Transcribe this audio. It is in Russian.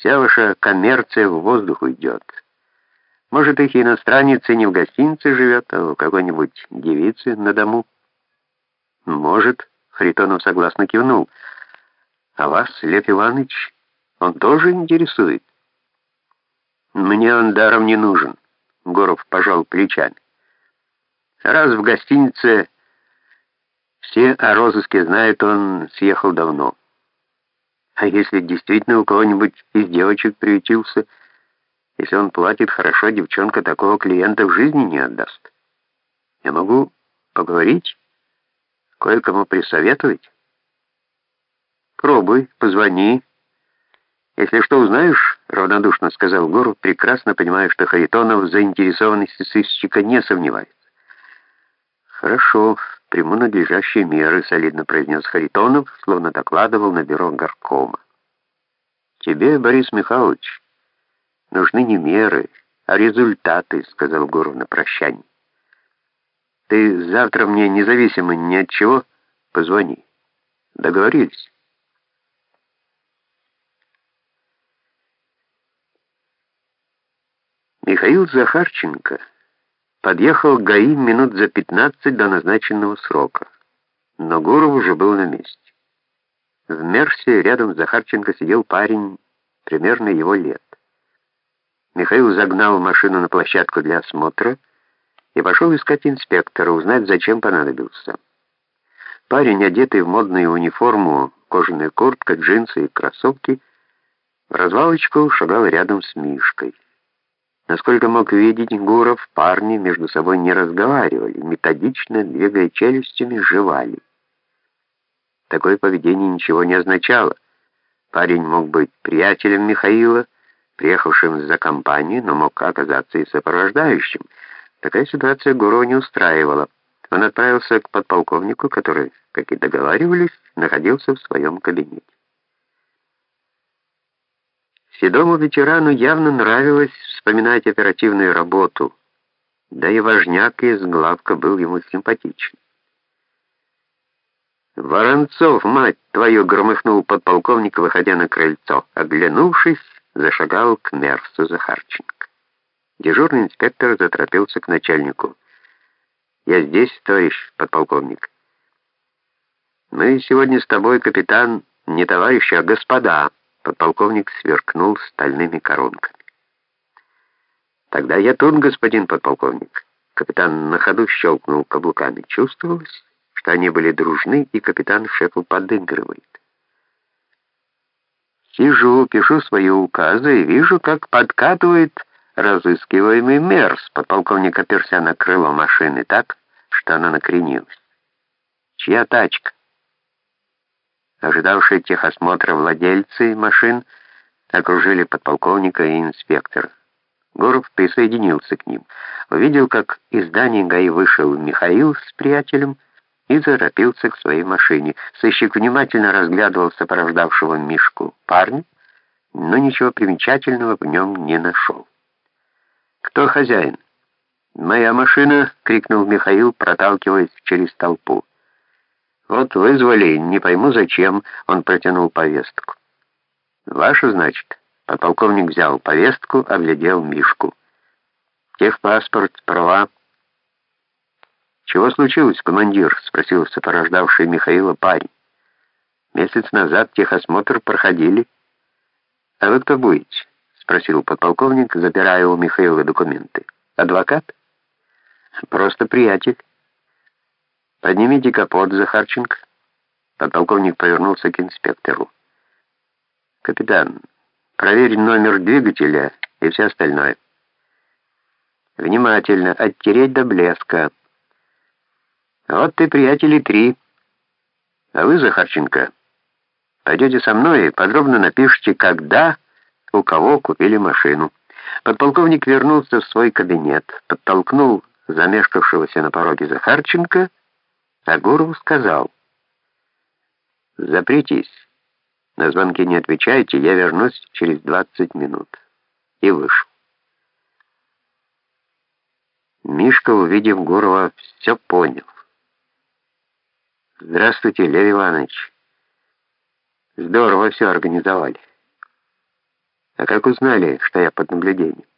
Вся ваша коммерция в воздух уйдет. Может, их иностранец и не в гостинице живет, а у какой-нибудь девицы на дому? Может, Харитонов согласно кивнул. А вас, Лев Иванович, он тоже интересует? Мне он даром не нужен. Горов пожал плечами. Раз в гостинице все о розыске знают, он съехал давно. А если действительно у кого-нибудь из девочек приютился, если он платит хорошо, девчонка такого клиента в жизни не отдаст. Я могу поговорить, кое-кому присоветовать. Пробуй, позвони. Если что узнаешь, равнодушно сказал Гору, прекрасно понимая, что Харитонов в заинтересованности сыщика не сомневается. Хорошо, приму надлежащие меры, солидно произнес Харитонов, словно докладывал на бюро горкома. Тебе, Борис Михайлович, нужны не меры, а результаты, сказал Гуров на прощание. Ты завтра мне независимо ни от чего позвони. Договорились? Михаил Захарченко подъехал ГАИ минут за 15 до назначенного срока, но Гуров уже был на месте. В Мерсе рядом с Захарченко сидел парень примерно его лет. Михаил загнал машину на площадку для осмотра и пошел искать инспектора, узнать, зачем понадобился. Парень, одетый в модную униформу, кожаная куртка, джинсы и кроссовки, в развалочку шагал рядом с Мишкой. Насколько мог видеть Гуров, парни между собой не разговаривали, методично, двигая челюстями, жевали. Такое поведение ничего не означало. Парень мог быть приятелем Михаила, приехавшим за компанию, но мог оказаться и сопровождающим. Такая ситуация Гурова не устраивала. Он отправился к подполковнику, который, как и договаривались, находился в своем кабинете. Седому ветерану явно нравилось вспоминать оперативную работу, да и важняк из главка был ему симпатичен. «Воронцов, мать твою!» — громыхнул подполковник, выходя на крыльцо. Оглянувшись, зашагал к Мерсу Захарченко. Дежурный инспектор заторопился к начальнику. «Я здесь, товарищ подполковник. Мы сегодня с тобой, капитан, не товарищи, а господа». Подполковник сверкнул стальными коронками. «Тогда я тут, господин подполковник». Капитан на ходу щелкнул каблуками. Чувствовалось, что они были дружны, и капитан шефу подыгрывает. Сижу, пишу свои указы и вижу, как подкатывает разыскиваемый Мерс. Подполковник оперся на крыло машины так, что она накренилась. Чья тачка? Ожидавшие техосмотра владельцы машин окружили подполковника и инспектора. Гуров присоединился к ним. Увидел, как из здания ГАИ вышел Михаил с приятелем и заропился к своей машине. Сыщик внимательно разглядывал сопровождавшего Мишку парня, но ничего примечательного в нем не нашел. «Кто хозяин?» «Моя машина!» — крикнул Михаил, проталкиваясь через толпу. «Вот вызвали, не пойму зачем», — он протянул повестку. «Вашу, значит?» Подполковник взял повестку, оглядел Мишку. «Техпаспорт, права». «Чего случилось, командир?» — спросил сопровождавший Михаила парень. «Месяц назад техосмотр проходили». «А вы кто будете?» — спросил подполковник, забирая у Михаила документы. «Адвокат?» «Просто приятель». «Поднимите капот, Захарченко». Подполковник повернулся к инспектору. «Капитан, проверь номер двигателя и все остальное. Внимательно, оттереть до блеска. Вот ты, приятели, три. А вы, Захарченко, пойдете со мной и подробно напишите, когда, у кого купили машину». Подполковник вернулся в свой кабинет, подтолкнул замешкавшегося на пороге Захарченко а Гуров сказал, «Запритесь, на звонки не отвечайте, я вернусь через 20 минут». И вышел. Мишка, увидев Гурова, все понял. «Здравствуйте, Лев Иванович. Здорово все организовали. А как узнали, что я под наблюдением?